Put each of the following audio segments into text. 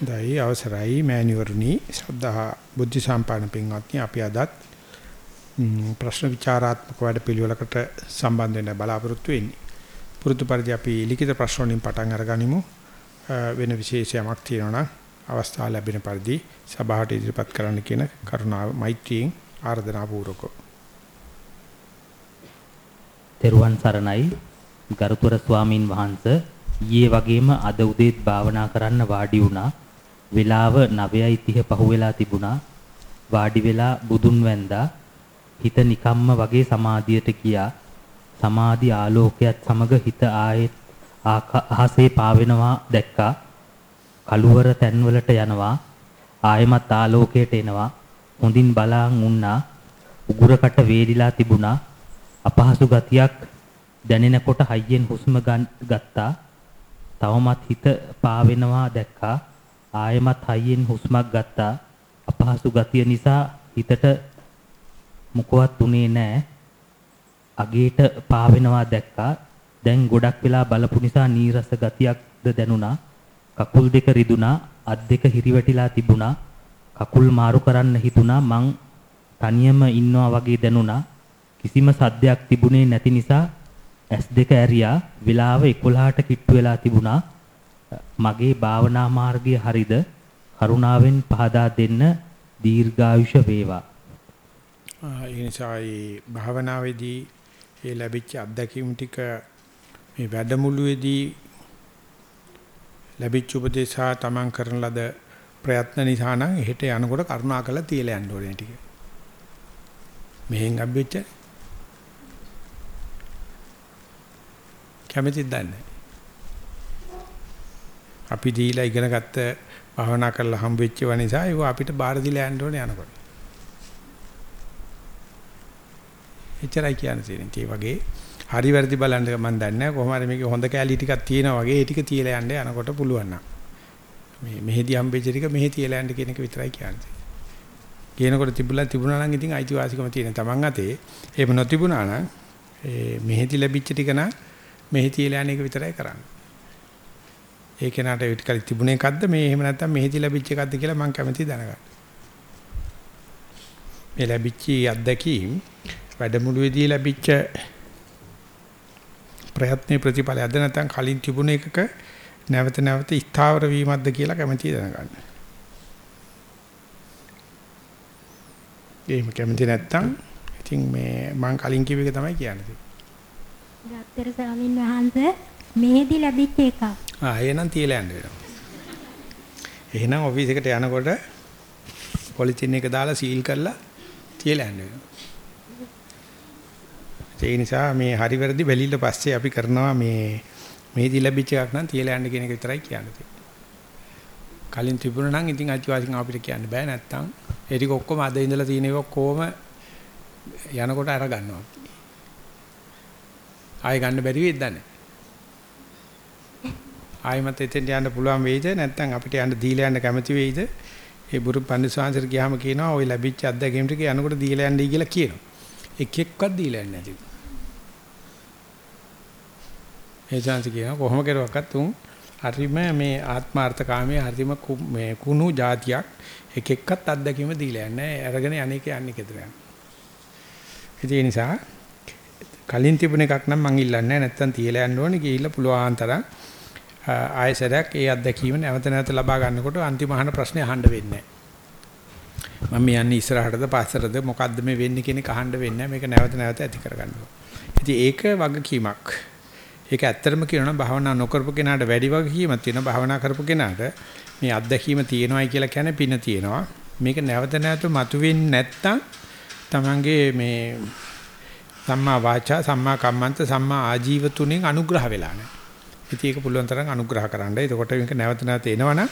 දෛ අවසරයි මෑණිවරුනි ශ්‍රද්ධා බුද්ධ සම්පන්න පින්වත්නි අපි අදත් ප්‍රශ්න විචාරාත්මක වැඩපිළිවෙලකට සම්බන්ධ වෙන්න බලාපොරොත්තු වෙන්නේ. පුරුදු පරිදි අපි ලිඛිත ප්‍රශ්න වලින් පටන් අරගනිමු. වෙන විශේෂයක් තියෙනවා නම් අවස්ථාව ලැබෙන පරිදි සභාවට ඉදිරිපත් කරන්න කියන කරුණාව මෛත්‍රියෙන් ආර්දනා පූර්වකව. තෙරුවන් සරණයි ගරුතර ස්වාමින් වහන්සේ ඊයේ වගේම අද උදේත් භාවනා කරන්න වාඩි වුණා. වෙලාව 9:30 පහුවෙලා තිබුණා. වාඩි වෙලා බුදුන් වැන්දා. හිත නිකම්ම වගේ සමාධියට ගියා. සමාධි ආලෝකයත් සමග හිත ආයෙත් අහසේ පාවෙනවා දැක්කා. කළුවර තැන්වලට යනවා. ආයෙමත් ආලෝකයට එනවා. හොඳින් බලාන් උන්නා. උගුරකට වේලිලා තිබුණා. අපහසු ගතියක් දැනෙනකොට හයියෙන් හුස්ම ගත්තා. තවමත් හිත පාවෙනවා දැක්කා. ආයෙමත් හයියෙන් හුස්මක් ගත්තා. අපහසු ගතිය නිසා හිතට මුකවත් උනේ නැහැ. අගේට පාවෙනවා දැක්කා. දැන් ගොඩක් වෙලා බලපු නිසා නීරස ගතියක්ද දැනුණා. කකුල් දෙක රිදුනා, අත් දෙක හිරිවැටිලා තිබුණා. කකුල් මාරු කරන්න හිතුණා මං තනියම ඉන්නවා වගේ දැනුණා. කිසිම සද්දයක් තිබුණේ නැති නිසා S2 ඇරියා වෙලාව 11ට කිට්ටු වෙලා තිබුණා. මගේ භාවනා මාර්ගය හරිද? කරුණාවෙන් පහදා දෙන්න දීර්ඝායුෂ වේවා. ඒ නිසා මේ භාවනාවේදී ඒ ලැබිච්ච අත්දැකීම් ටික මේ වැඩමුළුවේදී ලැබිච්ච උපදේශා තමන් කරන ලද ප්‍රයත්න නිසා නම් එහෙට යනකොට කරුණාකරලා තියලා යන්න ඕනේ ටික. මෙහෙන් අබ්බෙච්ච කැමතිද දන්නේ අපි දීලා ඉගෙන ගත්ත භාවනා කරලා හම් වෙච්ච නිසා ඒව අපිට බාර දීලා යන්න ඕනේ යනකොට. එච්චරයි කියන්න තියෙන්නේ. ඒ වගේ හරි වැරදි බලන්න මම දන්නේ නැහැ කොහොම හරි මේකේ හොඳ කැලී ටිකක් තියෙනවා වගේ ඒ ටික තියලා යන්න යනකොට පුළුවන් නම්. මේ මෙහෙදි හම්බෙච්ච ටික මෙහෙ තියලා යන්න කියන එක විතරයි කියන්නේ. කියනකොට තිබුණා තිබුණා නම් ඉතින් අයිතිවාසිකම තියෙන තමන් අතේ. එහෙම නොතිබුණා නම් ඒ මෙහෙදි ලැබිච්ච ටික නම් මෙහෙ තියලා යන එක විතරයි කරන්නේ. ඒ කෙනාට ඒ ටික තිබුණේ එකක්ද මේ එහෙම නැත්නම් මෙහෙදි ලැබිච්ච එකක්ද කියලා මම කැමතියි දැනගන්න. මේ ලැබිච්ච අත්දැකීම් වැඩමුළුවේදී ලැබිච්ච ප්‍රයත්න ප්‍රතිඵලයක්ද නැත්නම් කලින් තිබුණ එකක නැවත නැවත ස්ථාවර වීමක්ද කියලා කැමතියි දැනගන්න. එහෙම කැමති නැත්නම් ඉතින් මේ මම කලින් කිව්ව එක තමයි කියන්නේ. ගත්තර ස්වාමින් වහන්සේ මෙහෙදි ලැබිච්ච එකක්. ආ එහෙනම් තියලා යන්න වෙනවා. එහෙනම් ඔෆිස් එකට යනකොට පොලිතින් එක දාලා සීල් කරලා තියලා යන්න වෙනවා. ඒ නිසා මේ හරි වැරදි බැලිල්ල පස්සේ අපි කරනවා මේ මෙහෙදි ලැබිච්ච එකක් නම් තියලා යන්න කියන එක විතරයි කියන්නේ. කලින් තිබුණා නම් ඉතින් අතිවාසිකම් අපිට කියන්න බෑ නැත්තම් ඒ ටික ඔක්කොම අද ඉඳලා තියෙන ඒවා කොහොම යනකොට අර ගන්නවා. ආයෙ ගන්න බැරි වෙයිද දන්නේ. ආයෙමත් එතෙන්ට යන්න පුළුවන් වෙයිද? නැත්නම් අපිට යන්න දීලා යන්න කැමති වෙයිද? ඒ බුරු පන්සිවාංශර ගියාම කියනවා ওই ලැබිච්ච අත්දැකීම් ටික යනකොට දීලා යන්නයි කියලා කියනවා. එක එක්කවත් දීලා යන්නේ නැති ඒ chance කියනවා කොහොම කරුවක්වත් උන් හරිම මේ ආත්මාර්ථකාමී හරිම මේ කුණු જાතියක් එක එක්කත් අත්දැකීම දීලා යන්නේ අරගෙන අනේක යන්නේ කියලා යනවා ඒ නිසා කලින් තිබුණ එකක් නම් මං ඉල්ලන්නේ නැත්තම් තියලා යන්න ඕනේ කියලා පුළුවන් තරම් ආයසරයක් ඒ අත්දැකීම නැවත නැවත ලබා ගන්නකොට අන්තිම අහන ප්‍රශ්නේ අහන්න වෙන්නේ නැහැ. මම යන්නේ ඉස්සරහටද පස්සටද මොකද්ද මේ වෙන්නේ කියන එක අහන්න වෙන්නේ මේක නැවත නැවත ඇති කරගන්න ඕනේ. ඒක වගකීමක්. ඒක ඇත්තටම කියනවා භාවනා නොකරපු කෙනාට වැඩි වගකීමක් තියෙනවා භාවනා කරපු කෙනාට මේ අත්දැකීම තියෙනවායි කියලා කියන්නේ පින තියෙනවා. මේක නැවත නැවත මතුවෙන්නේ නැත්තම් තමන්ගේ මේ සම්මා වාචා සම්මා කම්මන්ත සම්මා ආජීව තුනෙන් අනුග්‍රහ වෙලා නැහැ. ඉතින් ඒක පුළුවන් තරම් අනුග්‍රහ කරන්න. එතකොට මේක නැවත නැවත එනවනම්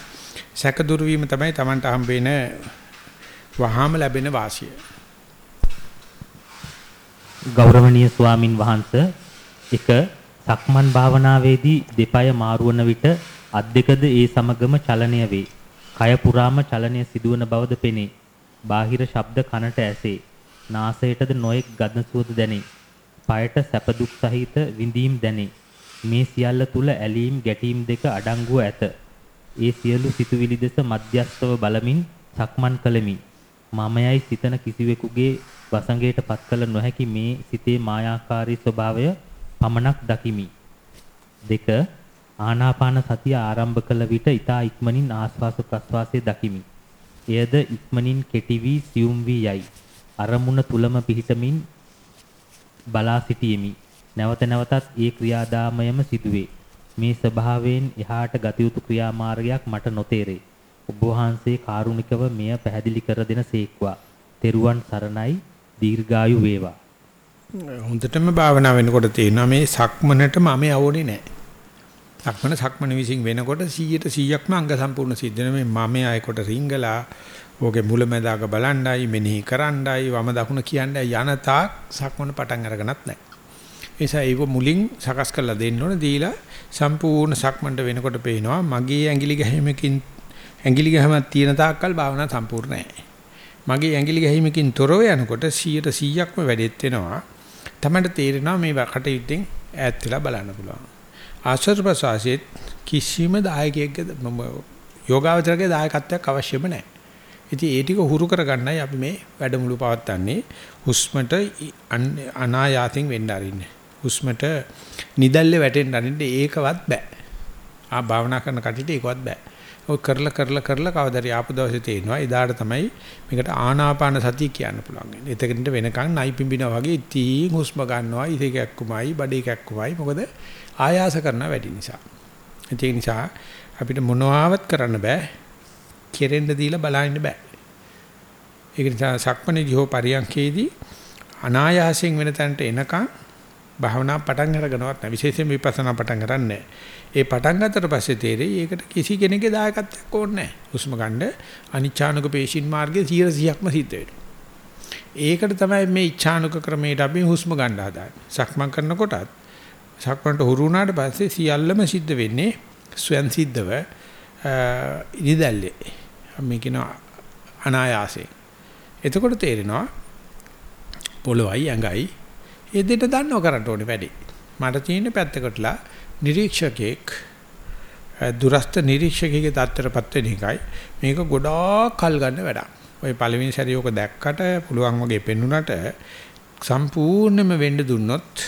සැක දුරු වීම තමයි Tamanට හම්බෙන වහාම ලැබෙන වාසිය. ගෞරවනීය ස්වාමින් වහන්සේ එක සක්මන් භාවනාවේදී දෙපය මාරුවන විට අත් දෙකද ඒ සමගම චලනය වේ. කය පුරාම චලනය සිදුවන බවද පෙනේ. බාහිර ශබ්ද කනට ඇසේ. නාසයටද නොයෙක් ගඳ සුවඳ දැනේ. පයට සැප දුක් සහිත විඳීම් දැනේ. මේ සියල්ල තුල ඇලීම් ගැටීම් දෙක අඩංගුව ඇත. ඒ සියලු සිතුවිලි දෙස මධ්‍යස්තව බලමින් සක්මන් කළෙමි. මමයයි සිතන කිසිවෙකුගේ වසඟයට පත් කළ නොහැකි මේ සිතේ මායාකාරී ස්වභාවය පමණක් දකිමි. දෙක ආනාපාන සතිය ආරම්භ කළ විට ඊතා ඉක්මනින් ආස්වාස ප්‍රස්වාසයේ දකිමි. එයද ඉක්මනින් කෙටි වී සියුම් වී යයි. අරමුණ තුලම පිහිටමින් බලා සිටීමි. නැවත නැවතත් ඒ ක්‍රියාදාමයම සිදුවේ. මේ ස්වභාවයෙන් එහාට ගත යුතු ක්‍රියාමාර්ගයක් මට නොතේරේ. ඔබ වහන්සේ කාරුණිකව මෙය පැහැදිලි කර දෙන සේක්වා. තෙරුවන් සරණයි දීර්ඝායු වේවා. හොඳටම භාවනා වෙනකොට තේරෙනවා මේ සක්මනට මම යවෝනේ නැහැ. සක්මන සක්මන විසින් වෙනකොට 100ට 100ක්ම අංග සම්පූර්ණ සිද්ධ වෙන මේ මම ආයකොට රිංගලා ඕකේ මුලැමැදාක බලණ්ඩයි මෙනෙහි කරණ්ඩයි වම දකුණ කියන්නේ යන තාක් සක්මන පටන් අරගෙනත් නැහැ. නිසා ඒක මුලින් සකස් කරලා දෙන්න ඕන දීලා සම්පූර්ණ සක්මන්ට වෙනකොට පේනවා මගේ ඇඟිලි ගැහිමකින් ඇඟිලි ගැහිමක් තියෙන තාක්කල් භාවනා සම්පූර්ණ නැහැ. මගේ ඇඟිලි ගැහිමකින් තොරව යනකොට 100ට 100ක්ම වැඩෙත් වෙනවා. තමයි තේරෙනවා මේ කටයුත්තෙන් ඈත් වෙලා බලන්න පුළුවන්. ආශ්‍රද ප්‍රසවාසයේ කිසිම දායකයෙක්ගේ යෝගාවචරගේ දායකත්වයක් අවශ්‍යම නැහැ. ඉතින් ඒ ටික හුරු කරගන්නයි අපි මේ වැඩමුළු පවත්වන්නේ. හුස්මට අනායාතින් වෙන්න අරින්නේ. හුස්මට නිදල්ලේ වැටෙන්න අරින්න ඒකවත් බෑ. ආ භාවනා කරන කටියට ඒකවත් බෑ. ඔය කරලා කරලා කරලා කවදාරි ආපු දවසේ තේනවා එදාට තමයි මේකට ආනාපාන සතිය කියන්න පුළුවන්. එතකින්ට වෙනකන් නයි පිඹිනා වගේ ඉතින් හුස්ම ගන්නවා ඉතේ කැක්කුමයි බඩේ කැක්කුමයි මොකද ආයාස කරන වැඩි නිසා. ඒ නිසා අපිට මොනවාවත් කරන්න බෑ. කෙරෙන්න දීලා බලන්න බෑ. ඒක නිසා සක්මණේදී හෝ පරියන්කේදී අනායාසයෙන් වෙන තැනට එනකන් භාවනා පටන් අරගෙනවත් නැහැ. විශේෂයෙන් විපස්සනා පටන් ගන්නෑ. ඒ පටන් ගත්තට පස්සේ තේරෙයි ඒකට කිසි කෙනෙකුගේ දායකත්වයක් ඕනේ නැහැ. හුස්ම ගන්න අනිච්ඡානුක පේශින් මාර්ගයේ 100%ක්ම සිද්ධ වෙනවා. ඒකට තමයි මේ ඉච්ඡානුක ක්‍රමයට අපි හුස්ම ගන්න හදාන්නේ. සක්මන් කරනකොටත් සක්මන්ට හුරු වුණාට පස්සේ සියල්ලම සිද්ධ වෙන්නේ ස්වයන් සිද්ධව ඉනිදැල්ලේ. මේ කියන අනායාසයෙන්. එතකොට තේරෙනවා පොළොවයි ඇඟයි ඒ දෙට දන්නව කරන්න ඕනේ වැඩි. මට තියෙන පැත්තකටලා නිරීක්ෂකෙක් දුරස්ත නිරීක්ෂකයෙක්ගේ தත්තරපත් වෙන එකයි මේක ගොඩාක් කල් ගන්න වැඩක්. ඔය පළවෙනි සැරේ ඔක දැක්කට පුළුවන් වගේ පෙන්ුණාට සම්පූර්ණයෙන්ම වෙන්න දුන්නොත්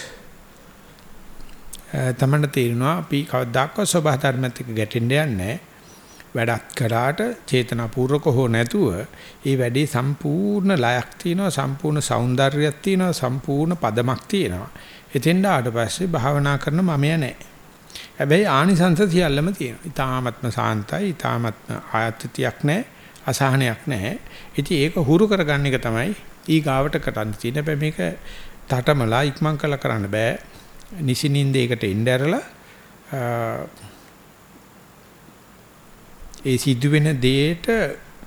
තමන්න තේරෙනවා අපි කවදාකවත් සබහා ධර්මත් එක්ක ගැටෙන්න යන්නේ වැඩක් කරාට චේතනාපූර්වක හෝ නැතුව ඒ වැඩේ සම්පූර්ණ ලයක් තියෙනවා සම්පූර්ණ సౌందර්යයක් තියෙනවා සම්පූර්ණ පදමක් තියෙනවා. එතෙන් ආවට පස්සේ භාවනා කරන මමයා නැහැ. හැබැයි ආනිසංස සියල්ලම තියෙනවා. ඊ타ත්ම සාන්තයි ඊ타ත්ම ආයත්‍යයක් නැහැ අසහනයක් නැහැ. ඉතින් ඒක හුරු කරගන්න එක තමයි ඊගාවට කරන්න තියෙන. හැබැයි මේක තටමලා ඉක්මන් කළා කරන්න බෑ. නිසිනින්ද ඒකට එන්න ඇරලා ඒ සිදුවෙන දෙයට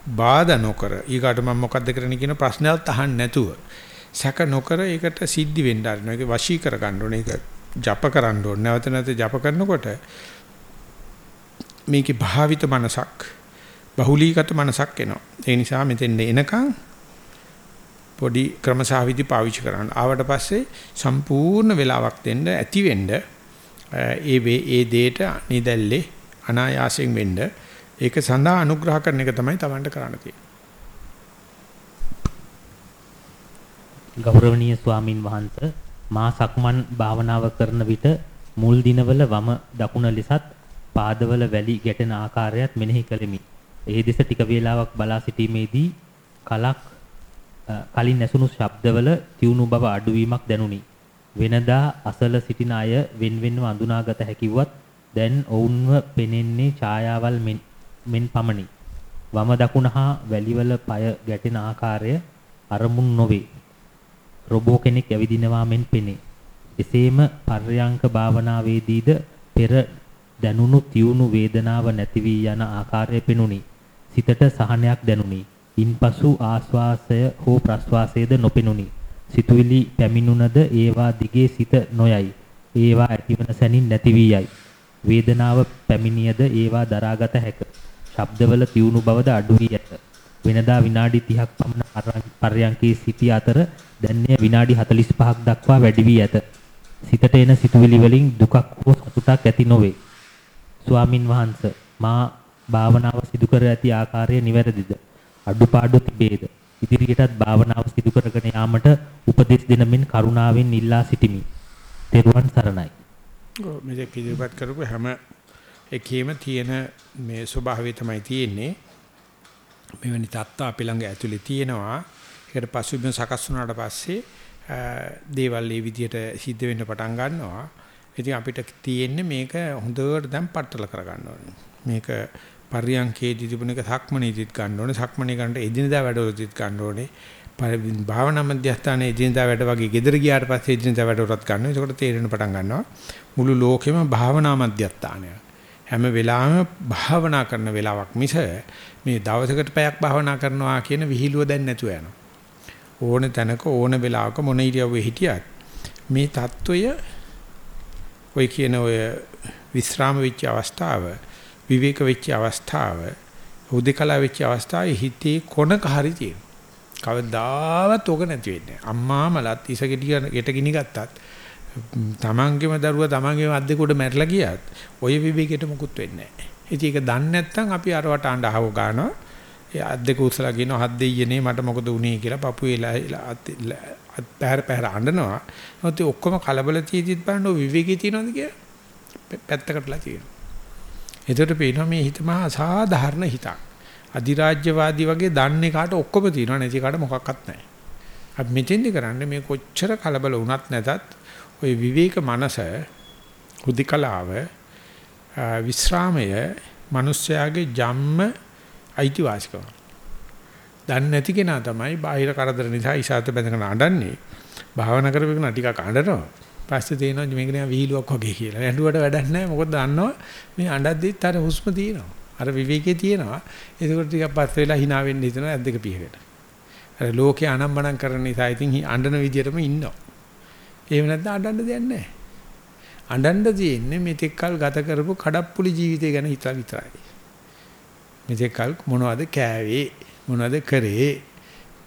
බාධා නොකර. ඊකට මම මොකද්ද කරන්න කියන ප්‍රශ්නයක් අහන්න නැතුව. සැක නොකර ඒකට සිද්ධි වෙන්න ආරන ඒක වශී කර ගන්න ඕනේ. ඒක ජප කරන්න ඕනේ. නැවත නැවත ජප කරනකොට මේකේ භාවිත මනසක් බහුලීගත මනසක් එනවා. ඒ නිසා මෙතෙන් එනකන් පොඩි ක්‍රමසහවිදි පාවිච්චි කරන්න. ආවට පස්සේ සම්පූර්ණ වෙලාවක් දෙන්න ඇති වෙන්න ඒ ඒ දේට නිදැල්ලේ අනායාසයෙන් වෙන්න ඒක සඳහා අනුග්‍රහ කරන එක තමයි Tamanට කරන්න තියෙන්නේ. ගෞරවනීය ස්වාමින් වහන්සේ මා සක්මන් භාවනාව කරන විට මුල් දිනවල වම දකුණ ලෙසත් පාදවල වැලි ගැටෙන ආකාරයත් මෙනෙහි කළෙමි. ඒ දෙස ටික වේලාවක් බලා සිටීමේදී කලක් කලින් ඇසුණු ශබ්දවල තියුණු බව අඩුවීමක් දැනුනි. වෙනදා අසල සිටින අය වෙන්වෙන්ව අඳුනාගත හැකිවත් දැන් ඔවුන්ව පෙනෙන්නේ ඡායාවල් මෙන් මෙන් පමණි. වම දකුණ හා වැලිවල পায় ගැටෙන ආකාරය අරමුණු නොවේ. රොබෝ කෙනෙක් ඇවිදිනවා මෙන් පෙනේ. එසේම පර්යංක භාවනාවේදීද පෙර දැනුණු තියුණු වේදනාව නැති වී යන ආකාරය පෙනුනි. සිතට සහනයක් දැනුනි. ඉන්පසු ආස්වාසය හෝ ප්‍රස්වාසයද නොපෙනුනි. සිතුවිලි පැමිණුණද ඒවා දිගේ සිත නොයයි. ඒවා ඇතිවන සැනින් නැති වී යයි. වේදනාව පැමිණියද ඒවා දරාගත හැකිය. ශබ්දවල තියුණු බවද අඩු වී ඇත. වෙනදා විනාඩි 30ක් පමණ පර්යංකේ සිටි අතර දැන් විනාඩි 45ක් දක්වා වැඩි වී ඇත. සිතට එන සිතුවිලි වලින් දුකක් හෝ සතුටක් ඇති නොවේ. ස්වාමින් වහන්සේ මා භාවනාව සිදු කර ඇති ආකාරය නිවැරදිද? අඩුපාඩු තිබේද? ඉදිරියටත් භාවනාව සිදු කරගෙන යාමට උපදෙස් දෙන මෙන් කරුණාවෙන් ඉල්ලා සිටිමි. තෙරුවන් සරණයි. ඔව් මේක ඉදිරිපත් කරපු හැම එකේම තියෙන මේ ස්වභාවය තමයි තියෙන්නේ. මෙවැනි தත්ත අපි ළඟ ඇතුලේ තියෙනවා. ඒකට පසුබිම සකස් වුණාට පස්සේ දේවල් මේ විදිහට සිද්ධ වෙන්න පටන් ගන්නවා. ඉතින් අපිට තියෙන්නේ මේක හොඳට දැන් පట్టල කරගන්න ඕනේ. මේක පරියන්කේදී තිබුණ එක සක්මනීදිත් ගන්න ඕනේ. සක්මනී ගන්නට එදිනදා වැඩවලදීත් ගන්න ඕනේ. භාවනා මධ්‍යස්ථානයේ එදිනදා වැඩ වගේ ගෙදර ගියාට පස්සේ එදිනදා වැඩ උරත් ගන්නවා. ඒකට තේරෙන පටන් ගන්නවා. මුළු ලෝකෙම භාවනා මධ්‍යස්ථානයක්. හැම වෙලාවෙම භාවනා කරන වෙලාවක් මිස මේ දවසකට පැයක් භාවනා කරනවා කියන විහිළුව දැන් නැතුව යනවා. ඕන තැනක ඕන වෙලාවක මොන ඉරියව්වේ හිටියත් මේ தত্ত্বය ওই කියන ඔය විස්්‍රාම වෙච්ච අවස්ථාව, විවේක වෙච්ච අවස්ථාව, උදේකලා වෙච්ච අවස්ථාවේ හිතේ කොනක හරි තියෙනවා. කවදාවත් ඕක නැති වෙන්නේ. අම්මා මලත් ඉසගෙඩිය ගෙට ගිනි ගත්තත් තමන්ගේම දරුවා තමන්ගේම අද්දේ කොට මැරලා ගියත් ඔය විවේකයට මුකුත් වෙන්නේ නැහැ. ඉතින් ඒක දන්නේ නැත්නම් අපි අරවට අඬ අහව ගන්නවා. ඒ අද්දේ කුසලා කියනවා හත් දෙයියනේ මට මොකද උනේ කියලා පපුවේ අත් පැහැර පැහැර අඬනවා. මොකද ඔක්කොම කලබල තියෙද්දිත් බලන්න ඔය විවේකී තියනවද කියලා පැත්තකටලා තියෙනවා. එතකොට පේනවා මේ හිත මහා සාධාරණ හිතක්. අධිරාජ්‍යවාදී වගේ දන්නේ කාට ඔක්කොම තියෙනවා නැති කාට මොකක්වත් නැහැ. අපි මෙතෙන්දි කරන්නේ මේ කොච්චර කලබල වුණත් නැතත් ওই විවේක මනස හුදිකලාව විස්රාමය මිනිස්යාගේ ජම්ම අයිතිවාසිකම. දන්නේ නැති කෙනා තමයි බාහිර කරදර නිසා ඉසాత බැඳගෙන අඬන්නේ. භාවනා කරපෙන්න ටිකක් අඬනවා. පස්සේ තේනවා මේක නිකන් විහිළුවක් වගේ කියලා. ඇඬුවට වැඩක් නැහැ. මොකද දන්නවා මේ අඬද්දිත් අර හුස්ම තියෙනවා. අර විවේකයේ තියෙනවා. ඒකට ටිකක් පස්ස වෙලා hina වෙන්න හිතනවා ඇද්දක පිහකට. අර ලෝකේ අනම්මනම් කරන නිසා ඉතින් අඬන විදියටම ඉන්නවා. එහෙම නැත්නම් අඬන්න දෙයක් නෑ. අඬන්න තියෙන්නේ මෙතෙක් කල් ගත කරපු කඩප්පුලි ජීවිතය ගැන හිතලා විතරයි. මෙතෙක් කල් මොනවද කෑවේ මොනවද කරේ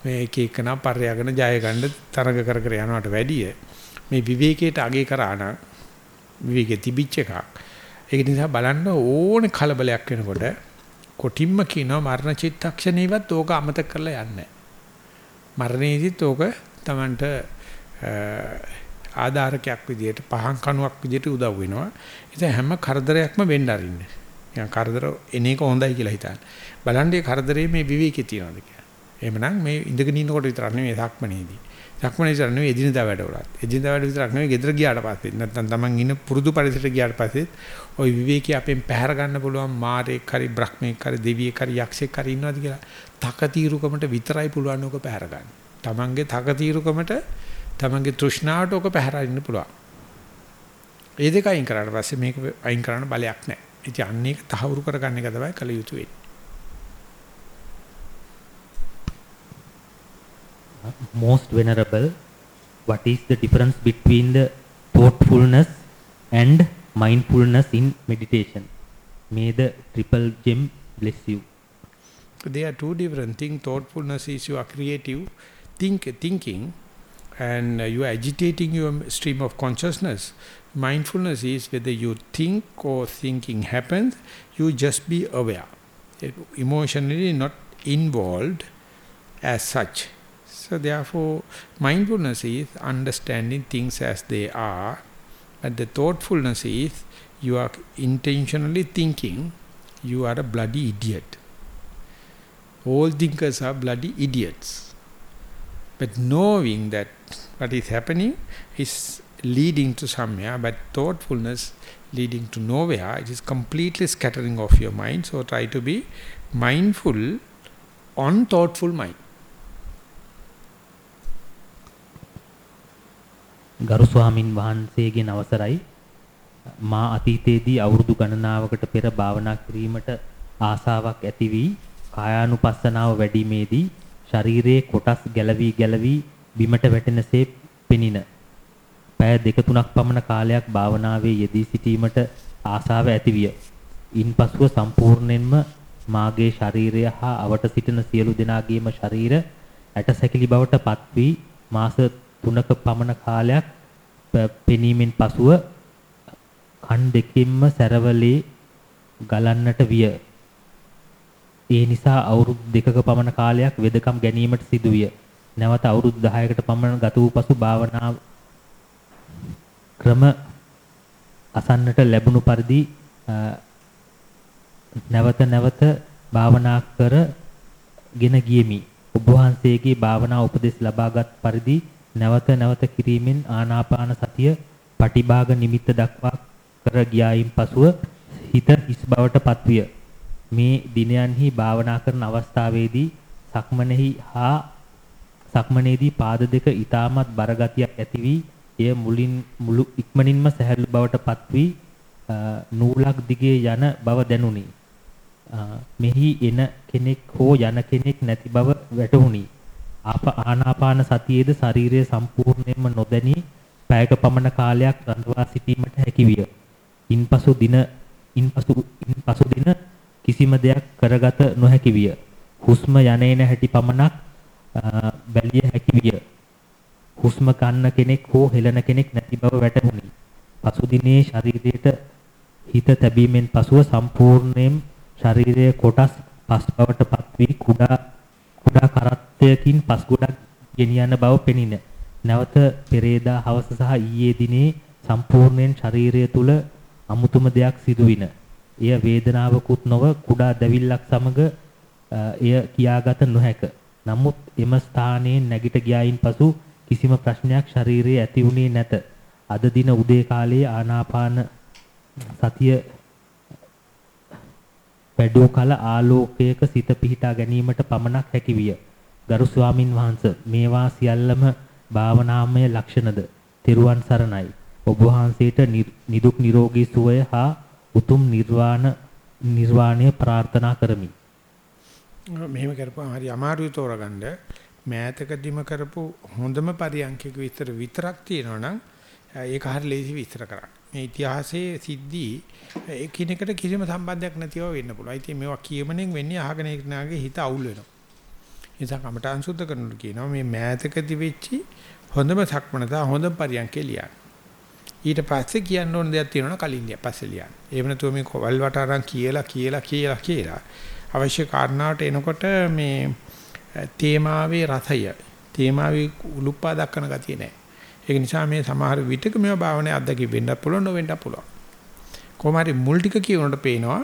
මේ එක එකනා පර්යාගෙන ජය ගන්න තරඟ කර කර යනවට වැඩිය මේ විවේකයට අගේ කරාන විවේකෙ තිබිච්ච එකක්. ඒක නිසා බලන්න ඕනේ කලබලයක් වෙනකොට කොටින්ම කියනවා මරණ චිත්තක්ෂණේවත් ඕක අමතක කරලා යන්නේ මරණයේදීත් ඕක Tamanට ආධාරකයක් විදියට පහන් කණුවක් විදියට උදව් වෙනවා. ඉතින් හැම කරදරයක්ම වෙන්න අරින්න. නිකන් කරදර එන එක හොඳයි කියලා හිතන්න. බලන්න මේ කරදරේ මේ විවේකේ තියනවාද කියලා. එහෙමනම් මේ ඉඳගෙන ඉන්නකොට විතරක් නෙමෙයි සක්මනේදී. සක්මනේ විතර නෙවෙයි එදිනදා වැඩවලත්. එදිනදා වැඩ විතරක් නෙවෙයි ගෙදර ගියාට පස්සේ නැත්නම් Taman ඉන්න පුරුදු පරිසරයට ගියාට පස්සේ ওই විවේකී අපෙන් පැහැර ගන්න පුළුවන් මාරේක් හරි බ්‍රහ්මෙක් හරි දෙවියෙක් හරි යක්ෂයෙක් හරි ඉන්නවද කියලා. තකතිරුකමට විතරයි පුළුවන් ඕක පැහැර ගන්න. Tamanගේ තකතිරුකමට Tamanගේ තෘෂ්ණාවට ඕක පැහැර අරින්න පුළුවන්. ඒ දෙක අයින් කරාට පස්සේ මේක අයින් කරන්න බලයක් නැහැ. ඉතින් අන්න ඒක තහවුරු කරගන්න එක තමයි කල යුතු වෙන්නේ. most venerable what is the difference between the thoughtfulness and mindfulness in meditation may the triple gem bless you they are two different things thoughtfulness is you are creative think thinking and uh, you are agitating your stream of consciousness mindfulness is whether you think or thinking happens you just be aware emotionally not involved as such so therefore, mindfulness is understanding things as they are, but the thoughtfulness is you are intentionally thinking you are a bloody idiot. All thinkers are bloody idiots. But knowing that what is happening is leading to somewhere, but thoughtfulness leading to nowhere, it is completely scattering of your mind. So try to be mindful on thoughtful mind. ගරු ස්වාමින් වහන්සේගෙන් අවසරයි මා අතීතයේදී අවුරුදු ගණනාවකට පෙර භාවනා කිරීමට ආසාවක් ඇති වී කායානුපස්සනාව වැඩිීමේදී ශරීරයේ කොටස් ගැලවි ගැලවි බිමට වැටෙනසේ පෙනින. පය දෙක තුනක් පමණ කාලයක් භාවනාවේ යෙදී සිටීමට ආසාව ඇතිවිය. ඉන්පසුව සම්පූර්ණයෙන්ම මාගේ ශරීරය හා අවට සිටින සියලු දෙනාගේම ශරීර ඇටසැකිලි බවට පත් වී මාස 3ක පමණ කාලයක් පෙනීමෙන් පසුව කන් දෙකින්ම සැරවලේ ගලන්නට විය. ඒ නිසා අවුරුදු දෙකක පමණ කාලයක් වෙදකම් ගැනීමට සිදුවිය. නැවත අවුරුදු 10කට පමණ ගත වූ පසු භාවනා ක්‍රම අසන්නට ලැබුණු පරිදි නැවත නැවත භාවනා කරගෙන ගියමි. ඔබ වහන්සේගේ භාවනා උපදෙස් ලබාගත් පරිදි නැවත නැවත කිරීමෙන් ආනාපාන සතිය පටිභාග නිමිත්ත දක්වා කර ගියායින් පසුව හිත හිස් බවට පත්විය. මේ දිනයන්හි භාවනා කරන අවස්ථාවේදී සක්මනේහි හා සක්මනේදී පාද දෙක ඊටමත් බරගතියක් ඇති වී එය මුලින් මුළු ඉක්මනින්ම සැහැල්ලු බවට පත් වී නූලක් දිගේ යන බව දැනුනි. මෙහි එන කෙනෙක් හෝ යන කෙනෙක් නැති බව වැටහුණි. ආනාපාන සතියේද ශරීරය සම්පූර්ණයෙන්ම නොදැනී පැයක පමණ කාලයක් රඳවා සිටීමට හැකි විය. ඉන්පසු දින ඉන්පසු ඉන්පසු දින කිසිම දෙයක් කරගත නොහැකි විය. හුස්ම යන්නේන හැටි පමණක් බැලිය හැකි විය. හුස්ම ගන්න කෙනෙක් හෝ හෙළන කෙනෙක් නැති බව වැටහුණි. පසු දිනේ ශරීරයට හිත තැබීමෙන් පසුව සම්පූර්ණයෙන් ශරීරයේ කොටස් පස් බවට පත් වී කුඩා කුඩා කරත්තයකින් පස් ගොඩක් ගෙනියන බව පෙනින. නැවත පෙරේදා හවස සහ ඊයේ දිනේ සම්පූර්ණයෙන් ශරීරය තුල අමුතුම දෙයක් සිදුවින. එය වේදනාවකුත් නොව කුඩා දැවිල්ලක් සමග එය කියාගත නොහැක. නමුත් එම ස්ථානයේ නැගිට ගියායින් පසු කිසිම ප්‍රශ්නයක් ශරීරයේ ඇති වුණේ නැත. අද දින උදේ කාලයේ ආනාපාන සතිය වැඩෝ කල ආලෝකයක සිත පිහිටා ගැනීමට පමණක් හැකි විය. ගරු ස්වාමින් වහන්සේ මේවා සියල්ලම භාවනාමය ලක්ෂණද. තෙරුවන් සරණයි. ඔබ වහන්සේට නිදුක් නිරෝගී සුවය හා උතුම් නිර්වාණ නිර්වාණය ප්‍රාර්ථනා කරමි. මෙහෙම කරපුවාම හරි අමාරුයි තෝරගන්න. මෑතකදීම කරපු හොඳම පරියන්කක විතර විතරක් තියෙනවා නම් ඒක හරිය ලේසි විස්තර කරන්න. මේ ඉතිහාසයේ සිද්ධි එකිනෙකට කිසිම සම්බන්ධයක් නැතිව වෙන්න පුළුවන්. ඉතින් මේවා කියමනෙන් වෙන්නේ අහගෙන ඉන්නගේ හිත අවුල් වෙනවා. නිසා කමඨාන් සුද්ධ කරනකොට කියනවා මේ මෑතකදී වෙච්චි හොඳම සක්මන තා හොඳම පරියන්කේ ලියන්න. ඊට පස්සේ කියන්න ඕන දෙයක් තියෙනවා කලින් පස්සේ ලියන්න. එහෙම නැතුව මේ කොවල් වට අරන් කියලා කියලා කියලා කියලා අවශ්‍ය කාරණාවට එනකොට මේ තේමාවේ රසය තේමාවේ උලුප්පා දක්වන ගතිය නැහැ. ඒක නිසා මේ සමහර විටක මේවා භාවනාවේ අත්දැකී වෙන්නත් පුළුවන් නොවෙන්නත් පුළුවන්. කොහොම හරි මුල් ටික කියනකොට පේනවා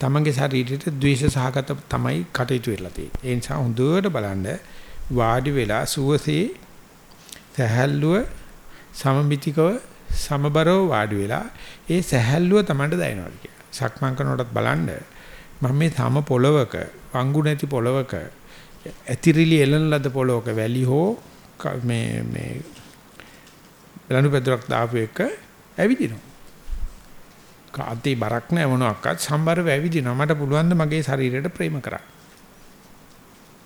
තමන්ගේ ශරීරයට ද්වේෂ සහගත තමයි කටයුතු වෙලා තියෙන්නේ. ඒ නිසා හොඳට බලන්න වාඩි වෙලා සුවසේ සහැල්ලුව සමමිතිකව සමබරව වාඩි වෙලා ඒ සහැල්ලුව තමන්ට දැනෙනවා කියලා. සක්මන් කරනකොටත් බලන්න මම මේ සම පොලවක වංගු නැති පොලවක ඇතිරිලි එළන ලද පොලවක වැලි හෝ මේ මේ ලනු පෙදරක් දාපු එක ඇවිදිනවා. කාතේ බරක් නැහැ මොනවාක්වත් සම්බරව ඇවිදිනවා. මට පුළුවන් ද මගේ ශරීරයට ප්‍රේම කරන්න.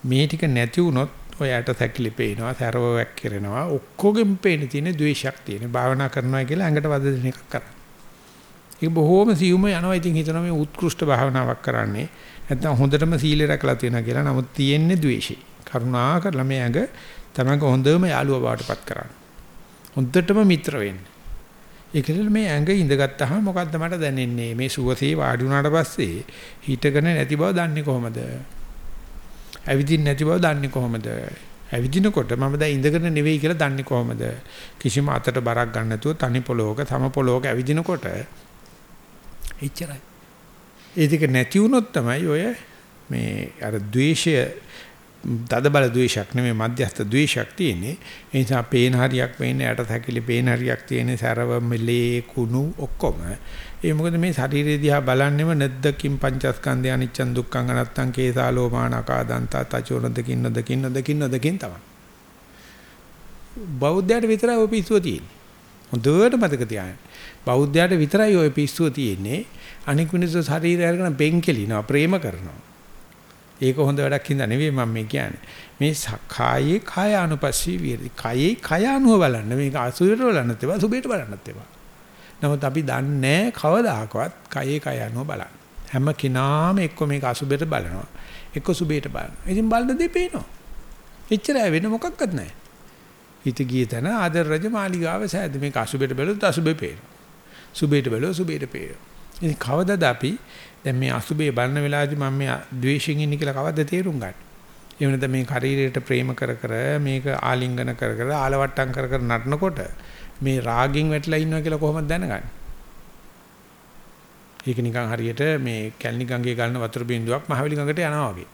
මේ ටික නැති වුණොත් ඔයාට සැකිලි පේනවා, සැරවක් කරනවා, ඔක්කොගෙම පේන තියෙන ද්වේෂයක් තියෙන. භාවනා කරනවා කියලා ඇඟට වද දෙන එකක් කරා. ඒක බොහොම සියුම යනවා. ඉතින් හිතනවා මේ උත්කෘෂ්ඨ භාවනාවක් කරන්නේ. නැත්නම් හොඳටම සීලය රැකලා තියෙනවා කියලා. නමුත් තියෙන්නේ ද්වේෂය. කරුණා කරලා මේ ඇඟ තමංග හොඳම යාළුවා බවටපත් කරන්න. හොඳටම මිත්‍ර වෙන්න. ඒකෙල මේ ඇඟ ඉඳගත්තාම මොකද්ද මට දැනෙන්නේ? මේ සුවසේ වාඩි වුණාට පස්සේ හිටගෙන නැති බව දන්නේ කොහොමද? ඇවිදින්න නැති බව දන්නේ කොහොමද? ඇවිදිනකොට මම දැන් ඉඳගෙන නෙවෙයි කියලා දන්නේ කොහොමද? කිසිම අතට බරක් ගන්න නැතුව තනි පොළොවක තම පොළොවක ඇවිදිනකොට එච්චරයි. ඒ දෙක නැති වුණොත් තමයි ඔය මේ අර ද්වේෂය තද බල ද්වේෂයක් නෙමෙයි මධ්‍යස්ථ ද්වේෂයක් තියෙන්නේ. ඒ නිසා පේන හරියක් වෙන්නේ යට තැකිලි පේන හරියක් තියෙන්නේ සරව මෙලේ කුණු ඔක්කොම. ඒ මොකද මේ ශරීරය දිහා බලන්නෙම නැද්දකින් පංචස්කන්ධය අනිච්චන් දුක්ඛං අනත්තං කේසාලෝමානකා දන්තා තචෝන දකින්න දකින්න දකින්න දකින්න තමයි. බෞද්ධයට විතරයි ඔය පිස්සුව තියෙන්නේ. හොඳට මතක තියාගන්න. බෞද්ධයට විතරයි ඔය පිස්සුව තියෙන්නේ. අනික් මිනිස්සු ශරීරය අරගෙන බෙන් කෙලිනවා ප්‍රේම කරනවා. ඒක හොඳ වැඩක් හින්දා නෙවෙයි මම මේ කියන්නේ. මේ කායේ කාය අනුපස්සී විරති. කායේ කය අනුව බලන්න. මේක අසුරට බලන්නත් එපා, සුබේට බලන්නත් එපා. නමුත් අපි දන්නේ කවදාකවත් කායේ කය අනුව බලන්න. හැම කෙනාම එක්ක මේක අසුබේට බලනවා. එක්ක සුබේට බලනවා. ඉතින් බලන දේ පේනවා. එච්චරයි වෙන මොකක්වත් නැහැ. හිත ගිය තැන ආදර රජ මාලිගාව සෑද මේක අසුබේට බැලුවොත් අසුබේ පේනවා. සුබේට බැලුවොත් සුබේට පේනවා. ඉතින් කවදද අපි දැන් මේ අසුබේ බලන වෙලාවදී මම මේ ද්වේෂයෙන් ඉන්නේ කියලා කවද්ද තේරුම් ගන්න? එහෙම නැත්නම් මේ ශරීරයට ප්‍රේම කර කර මේක ආලිංගන කර කර ආලවට්ටම් කර කර නටනකොට මේ රාගෙන් වැටලා ඉන්නවා කියලා කොහොමද දැනගන්නේ? ඒක නිකන් හරියට මේ කැලණි ගඟේ ගලන වතුර බින්දුවක් මහවැලි ගඟට යනවා වගේ.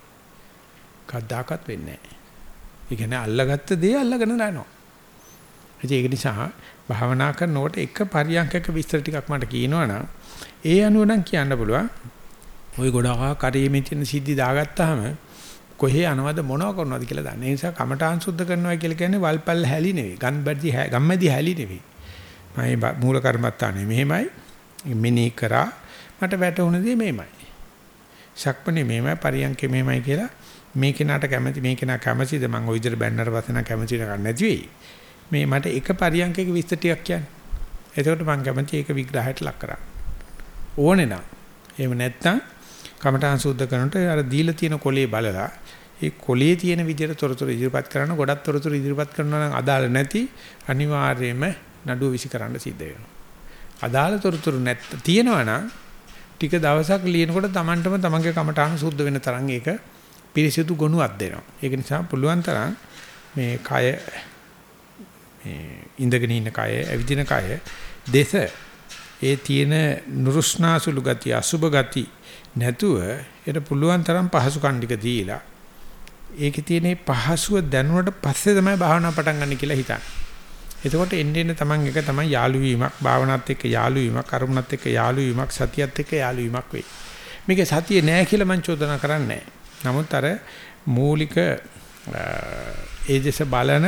කද්දාකත් වෙන්නේ නැහැ. ඒ කියන්නේ අල්ලගත්ත දේ අල්ලගෙන යනවා. ඒක නිසා භාවනා කරනකොට එක පරියන්කක විස්තර ටිකක් මට කියනවනම් ඒ අනුව නම් කියන්න පුළුවන්. ওই ගොඩාක් කරේමේ තියෙන සිද්ධි දාගත්තාම කොහේ යනවද මොනව කරනවද කියලා දන්නේ. ඒ නිසා කමඨාන් සුද්ධ කරනවා කියලා කියන්නේ වල්පල් හැලි නෙවෙයි. ගම්බැදි ගම්මැදි හැලි නෙවෙයි. මම මූල කර්මත්තානේ මෙහෙමයි. මිනී කරා මට වැටුණ දේ මෙහෙමයි. ශක්මනේ මෙහෙමයි පරියන්කේ මෙහෙමයි කියලා මේ කෙනාට කැමති මේ කෙනා කැමතිද මම ওই විදිහට බැන්නට පස්සේ නම් කැමති නෑ නැති වෙයි. මේ මට එක පරියන්කයක විස්තර ටිකක් කියන්න. එතකොට මම කැමති ඒක විග්‍රහයට ලක් කරන්න. ඕනේ නම්. එහෙම නැත්නම් කමඨාන් සූද්ධ කරනට අර දීලා තියෙන කොලේ බලලා ඒ කොලේ තියෙන විදිහට තොරතුරු ඉදිරිපත් කරන ගොඩක් තොරතුරු ඉදිරිපත් කරනවා නම් අදාළ නැති අනිවාර්යයෙන්ම නඩුව විසි කරන්න සිද්ධ වෙනවා. අදාළ තොරතුරු නැත් තියෙනවා නම් ටික දවසක් ලියනකොට Tamanටම තමන්ගේ කමඨාන සුද්ධ වෙන තරම් ඒක පිරිසිදු ගුණයක් දෙනවා. ඒක නිසා පුළුවන් තරම් මේ කය මේ ඉඳගෙන ඉන්න කය, ඇවිදින කය දෙස ඒ තියෙන නුරුස්නාසුලු ගති, අසුබ ගති නැතුව ඒට පුළුවන් තරම් පහසු කණ්ඩික දීලා ඒකේ තියෙන පහසුව දැනුණට පස්සේ තමයි භාවනා පටන් ගන්න කියලා හිතන්නේ. එතකොට එන්නේ එන්නේ Taman එක තමයි යාළු වීමක්, භාවනාවත් එක්ක යාළු වීමක්, කර්මනත් එක්ක යාළු වීමක්, සතියත් එක්ක යාළු වීමක් වෙයි. මේක සතිය නෑ කියලා මම චෝදනා කරන්නේ නමුත් අර මූලික ඒ දෙස බලන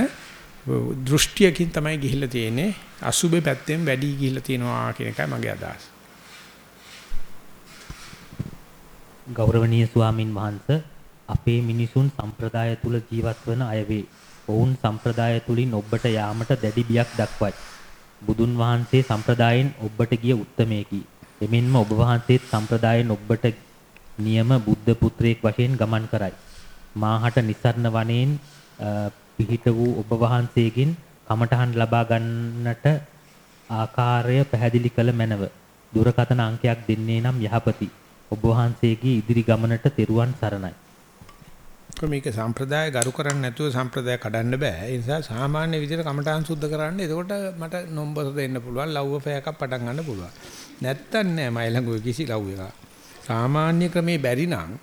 දෘෂ්ටියකින් තමයි ගිහිල්ලා තියෙන්නේ. අසුබේ පැත්තෙන් වැඩි ගිහිල්ලා තියෙනවා කියන එකයි මගේ අදහස. ගෞරවනීය ස්වාමින් වහන්සේ අපේ මිනිසුන් සම්ප්‍රදාය තුල ජීවත් වන අය වේ. ඔවුන් සම්ප්‍රදාය තුලින් ඔබට යාමට දැඩි බියක් දක්වයි. බුදුන් වහන්සේ සම්ප්‍රදායෙන් ඔබට ගිය උත්තමයකි. එමෙන්ම ඔබ වහන්සේත් සම්ප්‍රදායෙන් ඔබට නියම බුද්ධ පුත්‍රයෙක් වශයෙන් ගමන් කරයි. මාහට නිසරණ වනයෙන් පිහිට වූ ඔබ වහන්සේගෙන් කමඨහන් ලබා ගන්නට ආකාරය පැහැදිලි කළ මැනව. දුරකථන අංකයක් දෙන්නේ නම් යහපති. ඔබ වහන්සේගේ ඉදිරි ගමනට තෙරුවන් සරණයි. මේක සම්ප්‍රදාය ගරු කරන්නේ නැතුව සම්ප්‍රදාය කඩන්න බෑ. ඒ නිසා සාමාන්‍ය විදිහට කමඨාන් සුද්ධ කරන්න. එතකොට මට නොම්බර දෙන්න පුළුවන්. ලව්ව ෆයකක් පටන් ගන්න පුළුවන්. නැත්තම් නෑ මයි ළඟ ඔය කිසි ලව් එකක්. සාමාන්‍ය ක්‍රමේ බැරි නම්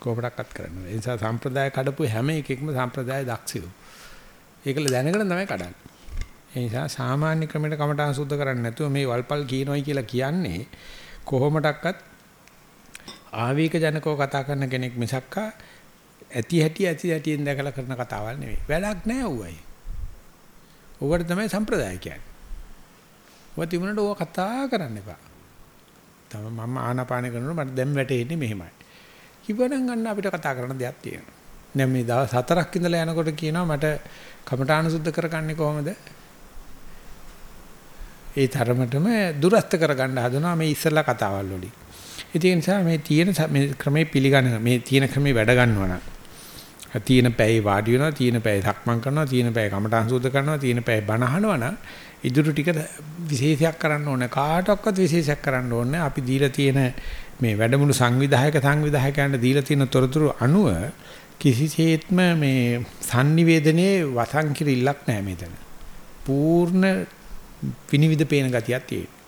කොහොමඩක්වත් කරන්න. ඒ නිසා සම්ප්‍රදාය කඩපු හැම එකෙක්ම සම්ප්‍රදාය දක්ෂයෝ. ඒකල දැනගෙන තමයි කඩන්නේ. ඒ නිසා සාමාන්‍ය ක්‍රමයට කමඨාන් සුද්ධ කරන්නේ නැතුව මේ වල්පල් කියනොයි කියලා කියන්නේ කොහොමඩක්වත් ආවේග ජනකව කතා කරන කෙනෙක් මිසක්කා ඇති හැටි ඇති හැටියෙන් දැකලා කරන කතාවල් නෙවෙයි. වැඩක් නැහැ ඌයි. ඌවට තමයි සම්ප්‍රදාය කියන්නේ. ඌ තිබුණට ඌ කතා කරන්න එපා. තම මම ආනාපාන කරනකොට මට දැන් වැටෙන්නේ මෙහෙමයි. කිව්වනම් ගන්න අපිට කතා කරන්න දෙයක් තියෙනවා. දැන් මේ දවස් හතරක් ඉඳලා යනකොට කියනවා මට කමඨාන සුද්ධ කරගන්නේ කොහොමද? ඒ තරමටම දුරස්ත කරගන්න හදනවා මේ ඉස්සලා කතාවල් වලින්. ඒ නිසා මේ තියෙන මේ ක්‍රමේ පිළිගන්න මේ තියෙන ක්‍රමේ වැඩ ගන්නවා නම් තියෙන පැය වාඩි වෙනවා තියෙන පැය සක්මන් කරනවා තියෙන පැය කමඨාන් සුද්ධ කරනවා තියෙන පැය බණ අහනවා නම් ඉදිරි ටික විශේෂයක් කරන්න ඕනේ කාටවත් විශේෂයක් කරන්න ඕනේ අපි දීලා තියෙන මේ වැඩමුළු සංවිධායක සංවිධායකයන්ට දීලා තියෙන තොරතුරු අනුව කිසිසේත්ම මේ sannivedanaye වසන් කිරිල්ලක් නැහැ මෙතන. පූර්ණ විනිවිද පේන ගතියක් තියෙනවා.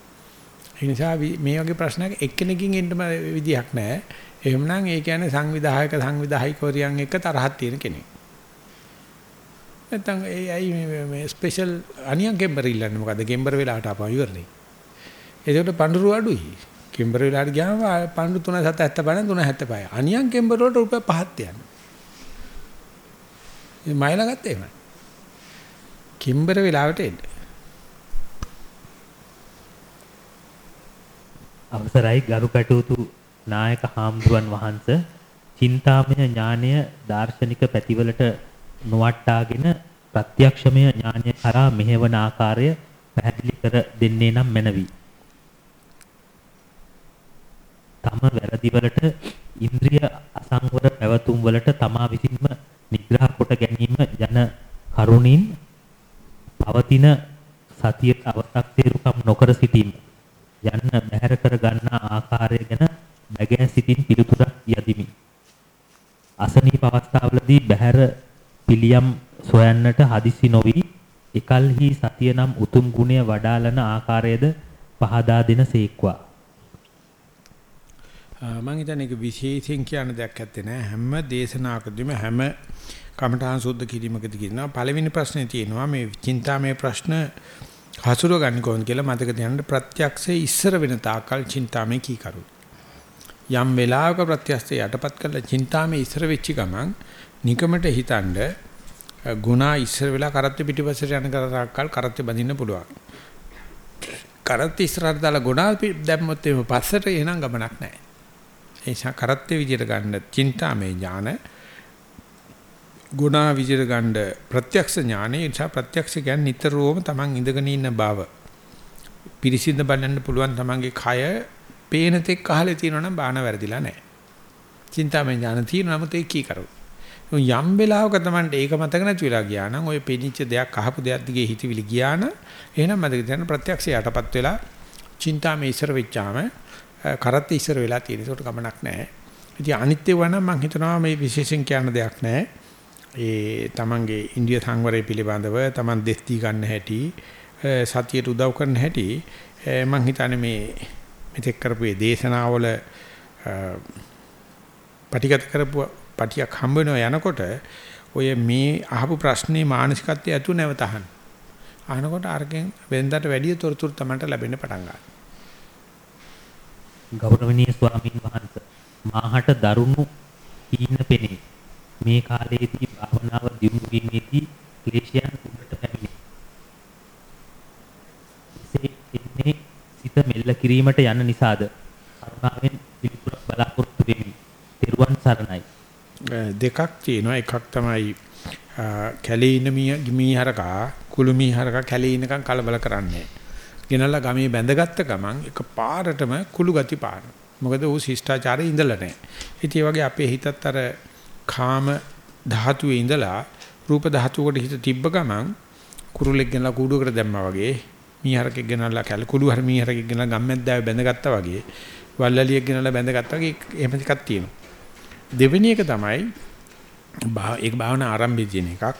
ඒ නිසා මේ වගේ ප්‍රශ්නයක් එක්කෙනකින් එන්න විදියක් නැහැ. එහෙමනම් ඒ කියන්නේ සංවිධායක සංවිධායිකවරියන් එක්ක තරහක් තියෙන කෙනෙක්. නැත්තම් ඒ අයි මේ ස්පෙෂල් අනියන් ගෙම්බර් ඉල්ලන්නේ මොකද ගෙම්බර් වෙලාවට ආපහු ඉවරනේ. ඒකට පඳුරු අඩුයි. ගෙම්බර් වෙලාවට ගියාම පඳුරු 375 375. අනියන් ගෙම්බර් වලට රුපියල් 5ක් තියන්නේ. මේ මයිලා ගත්තේ එහෙමයි. ගෙම්බර් වෙලාවට එන්න. අවසරයි ගරු කටයුතු නායක හාමුදුරන් වහන්සේ චින්තාමය ඥානය දාර්ශනික පැතිවලට නොවට්ටාගෙන ප්‍රත්‍යක්ෂමය ඥානය කරා මෙහෙවන ආකාරය පැහැදිලි කර දෙන්නේ නම් මැනවි. තම වැරදිවලට ඉන්ද්‍රිය අසංවර පැවතුම් වලට තමා විසින්ම නිග්‍රහ කොට ගැනීම යන කරුණින් පවතින සතිය අව탁සීරුකම් නොකර සිටීම යන්න බැහැර කර ගන්නා ආකාරය ගැන බැගෑ සිතින් පිළිතුරක් යදිමි. අසනීප අවස්ථාවලදී බැහැර පිළියම් සොයන්නට හදිසි නොවි එකල්හි සතිය නම් උතුම් ගුණය වඩාලන ආකාරයද පහදා දෙන සේක්වා. මම හිතන්නේ ඒක විශේෂයෙන් කියන දෙයක් ඇත්තේ නෑ හැම දේශනාවකදීම හැම කමඨාන් සුද්ධ කිරීමකදී කියනවා පළවෙනි ප්‍රශ්නේ තියෙනවා මේ චින්තාමය ප්‍රශ්න හසුරුව ගන්න කොහොමද කියලා මතක තියාගන්න. ප්‍රත්‍යක්ෂයේ ඉස්සර වෙන තාකල් චින්තාමය කී කරු යම් වෙලාවක ප්‍රත්‍යක්ෂය යටපත් කරලා චින්තාමය ඉස්සර වෙච්ච ගමන් නිකමට හිතනද ගුණා ඉස්සර වෙලා කරත්ත පිටිපස්සට යන කරාකල් කරත්ත බඳින්න පුළුවන්. කරත්ත ඉස්සරහට දාලා ගුණා දැම්මොත් එහම පස්සට එනං ගමනක් නැහැ. ඒ නිසා කරත්තේ විදියට ගන්න චින්තාමය ඥාන ගුණා විදියට ගන්න ප්‍රත්‍යක්ෂ ඥානෙ ඒ නිසා ප්‍රත්‍යක්ෂ කියන්නේ නිතරම Taman ඉඳගෙන ඉන්න බව පිරිසිඳ බලන්න පුළුවන් Tamanගේ කය පේන තෙක් අහලේ තියෙනවා නම් බාන වැරදිලා නැහැ. චින්තාමය ඥාන තියෙනවා නම් ඒක කී කරු. යම් වෙලාවක Tamanට ඒක මතක නැති වෙලා ගියා නම් ওই පෙනිච්ච දෙයක් අහපු දෙයක් දිගේ හිතවිලි ගියා නම් එහෙනම් මතක තියාගන්න ප්‍රත්‍යක්ෂ යටපත් වෙලා චින්තාමය ඉස්සර වෙච්චාම කරත් ඉස්සර වෙලා තියෙන. ඒකට ගමනක් නැහැ. ඉතින් අනිත් ඒවා නම් මම හිතනවා මේ විශේෂයෙන් කියන්න දෙයක් නැහැ. ඒ තමන්ගේ ඉන්දිය සංවරය පිළිබඳව තමන් දෙස් දී ගන්න හැටි සතියට උදව් කරන හැටි මම හිතන්නේ මේ මෙතෙක් කරපු මේ දේශනාවල පටිගත කරපු පටියක් හම්බ වෙනව යනකොට ඔය මේ අහපු ප්‍රශ්නේ මානසිකත්වය ඇතු නැවත අහන්න. අහනකොට අරකින් වෙනදාට වැඩිය තොරතුරු තමන්ට ලැබෙන්න පටන් ගන්නවා. ගෞරවනීය ස්වාමින් වහන්සේ මාහට දරුණු හීන පෙනේ. මේ කාලයේදී භාවනාව දියුණු වීමේදී ක්ලේශයන් උඩට පැමිණේ. එසේ සිත මෙල්ල කිරීමට යන නිසාද කරුණාවෙන් පිළිතුරක් බලාපොරොත්තු වෙමි. තෙරුවන් සරණයි. දෙකක් තියෙනවා. එකක් තමයි කැලේ ඉන්න මීහරකා කුළු මීහරකා කැලේ ඉන්නකම් කලබල කරන්නේ. ගෙනල්ලා ගමේ බැඳගත්ත ගමන් එක පාරටම කුළු ගති පාන. මොකද ඌ ශිෂ්ටාචාරයේ ඉඳලා නැහැ. ඉතින් ඒ වගේ අපේ හිතත් අර කාම ධාතුවේ ඉඳලා රූප ධාතුවකට හිත තිබ්බ ගමන් කුරුල්ලෙක් ගෙනලා කූඩුවකට දැම්මා වගේ මීහරකෙක් ගෙනල්ලා කැලකුළු හර මීහරකෙක් ගෙනලා ගම්මැද්දාවේ බැඳගත්තා වගේ වල්ලලියෙක් ගෙනල්ලා බැඳගත්තා වගේ එහෙම එකක් තියෙනවා. දෙවෙනි එක තමයි ඒක භාවනා ආරම්භයේ තියෙන එකක්.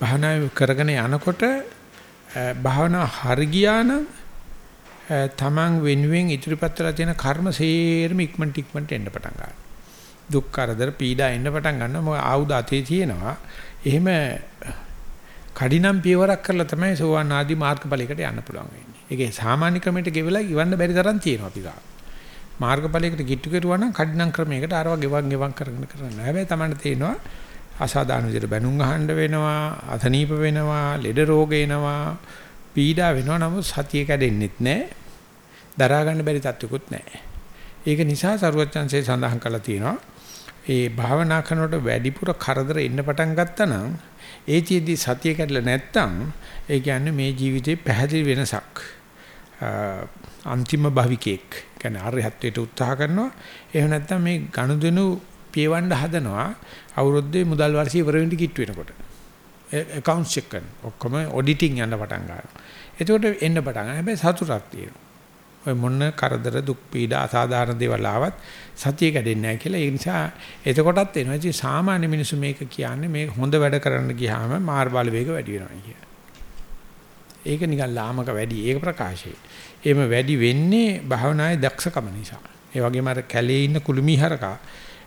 භාවනා කරගෙන යනකොට භාවනා හරි ගියා නම් තමන් වෙනුවෙන් ඉදිරිපත් වෙලා තියෙන කර්ම සේරම ඉක්මනට ඉක්මනට එන්න පටන් ගන්නවා. දුක් කරදර පීඩා එන්න පටන් ගන්නවා. මොකද ආයුධ අතේ තියෙනවා. එහෙම කඩිනම් පියවරක් කරලා තමයි සෝවාන් ආදී මාර්ගඵලයකට යන්න පුළුවන් වෙන්නේ. ඒකේ සාමාන්‍ය ක්‍රමයට ගෙවලා ඉවන්න බැරි තරම් තියෙනවා අපි ගාව. මාර්ගඵලයකට කිට්ටු කෙරුවා නම් කඩිනම් ක්‍රමයකට අරවා ගෙවන් ගෙවන් කරගෙන කරන්න. හැබැයි Tamanට තේනවා අසාධාරණ විදිහට බැනුම් අහන්න වෙනවා, අතනීප වෙනවා, ලෙඩ රෝග එනවා, පීඩා වෙනවා. නමුත් සතිය කැඩෙන්නෙත් නැහැ. දරා ගන්න බැරි තත්ත්වකුත් නැහැ. ඒක නිසා සරුවච්චන්සේ සඳහන් කළා තියෙනවා. ඒ භාවනා කරනකොට වැඩිපුර කරදර එන්න පටන් ගත්තා නම් ඒ තියේදී සතිය කැඩලා නැත්තම් ඒ කියන්නේ මේ ජීවිතේ පැහැදිලි වෙනසක්. අන්තිම භවිකෙක් කියන්නේ ආර්යහත්වයට උත්සාහ කරනවා. එහෙම නැත්නම් මේ ගනුදෙනු පියවන්න හදනවා අවුරුද්දේ මුදල් වර්ෂය ඉවර වෙන්න කිට්ටු වෙනකොට. accounts check කරන. ඔක්කොම auditing යන්න පටන් ගන්නවා. එතකොට එන්න පටන් ගන්න. හැබැයි සතුටක් තියෙනවා. ඔය මොන කරදර දුක් පීඩා අසාධාරණ දේවල් ආවත් සතිය කැඩෙන්නේ නැහැ කියලා. ඒ නිසා එතකොටත් එනවා. ඉතින් සාමාන්‍ය මිනිස්සු මේක කියන්නේ මේක හොඳ වැඩ කරන්න ගියාම මාර් බල වේග වැඩි වෙනවා කිය. ඒක නිකන් ලාමක වැඩි. ඒක ප්‍රකාශය. එහෙම වැඩි වෙන්නේ භාවනායේ දක්ෂකම නිසා. ඒ වගේම අර කැලේ ඉන්න කුළුමිහරකා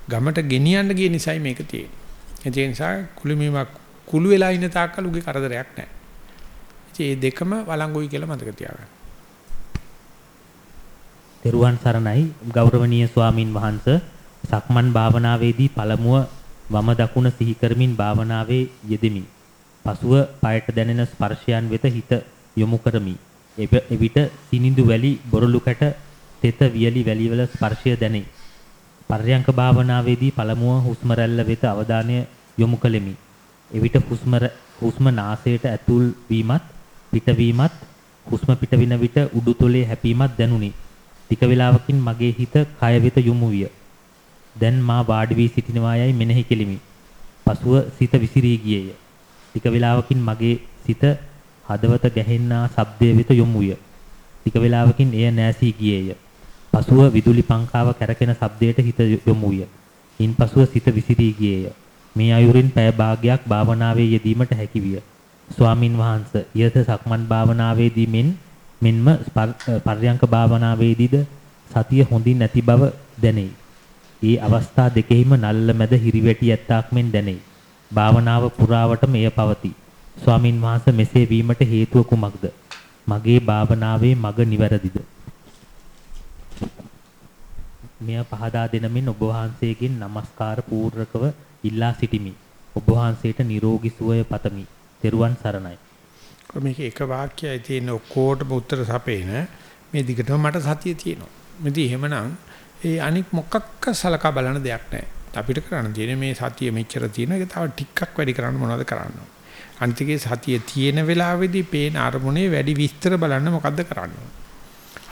ගමට ගෙනියන්න ගිය නිසායි මේක තියෙන්නේ. ඒ නිසා කුළුමිමක් කුළු වෙලා ඉන්න තාක්කල් උගේ කරදරයක් නැහැ. ඉතින් මේ දෙකම වළංගුයි කියලා මතක තියාගන්න. තෙරුවන් සරණයි ගෞරවනීය ස්වාමින් වහන්සේ සක්මන් භාවනාවේදී පළමුව වම දකුණ සිහි කරමින් භාවනාවේ යෙදෙමි. පසුව පායට දැනෙන ස්පර්ශයන් වෙත හිත යොමු කරමි. එවිට සිනිඳු වැලි බොරළු කැට තෙත වියලි වැලිවල ස්පර්ශය දැනේ. පර්යංක භාවනාවේදී පළමුව හුස්ම රැල්ල වෙත අවධානය යොමු කළෙමි. එවිට හුස්ම හුස්ම නාසයට ඇතුල් වීමත් පිටවීමත් හුස්ම පිටවින විට උඩුතොලේ හැපීමත් දැනුනි. ටික වේලාවකින් මගේ හිත කය වෙත යොමු විය. දැන් මා වාඩි වී සිටිනවා යයි මෙනෙහි කෙලිමි. පසුව සිත විසිරී ගියේය. ටික වේලාවකින් මගේ සිත හදවත ගැහෙන්නා ශබ්දය වෙත යොමු විය. ටික වේලාවකින් එය නැසී ගියේය. පසුව විදුලි පංකාව කැරකෙන ශබ්දයට හිත යොමු විය. ඉන්පසුව සිත විසිරී ගියේය. මේ අයුරින් පැය භාගයක් භාවනාවේ යෙදීමට හැකි විය. ස්වාමින් වහන්සේ ඊට සක්මන් භාවනාවේදී මෙන් මෙන්ම පර්යංක භාවනාවේදීද සතිය හොඳින් නැති බව දැනේ. ඒ අවස්ථා දෙකෙහිම නල්ල මැද හිරිවැටි ඇත්තාක් මෙන් දැනේ. භාවනාව පුරාවටම එය පවතී. ස්වාමින් වහන්සේ මෙසේ වීමට හේතුව කුමක්ද? මගේ භාවනාවේ මග නිවැරදිද? මෙය පහදා දෙනමින් ඔබ වහන්සේගෙන් নমස්කාර පූර්වකව ඉල්ලා සිටිමි. ඔබ වහන්සේට නිරෝගී සුවය පතමි. ත්වන් සරණයි. මේක එක වාක්‍යයයි තියෙන ඔක්කොටම උත්තර සපේන මේ දිගටම මට සතිය තියෙනවා. මෙදී එහෙමනම් ඒ අනික් මොකක්ක සලකා බලන දෙයක් නැහැ. අපිට කරන්න තියෙන්නේ මේ සතිය මෙච්චර තියෙන එක තව ටිකක් වැඩි කරන්න මොනවද කරන්න ඕන. අනිතිකේ සතිය තියෙන වෙලාවේදී පේන අරමුණේ වැඩි විස්තර බලන්න මොකද්ද කරන්න ඕන.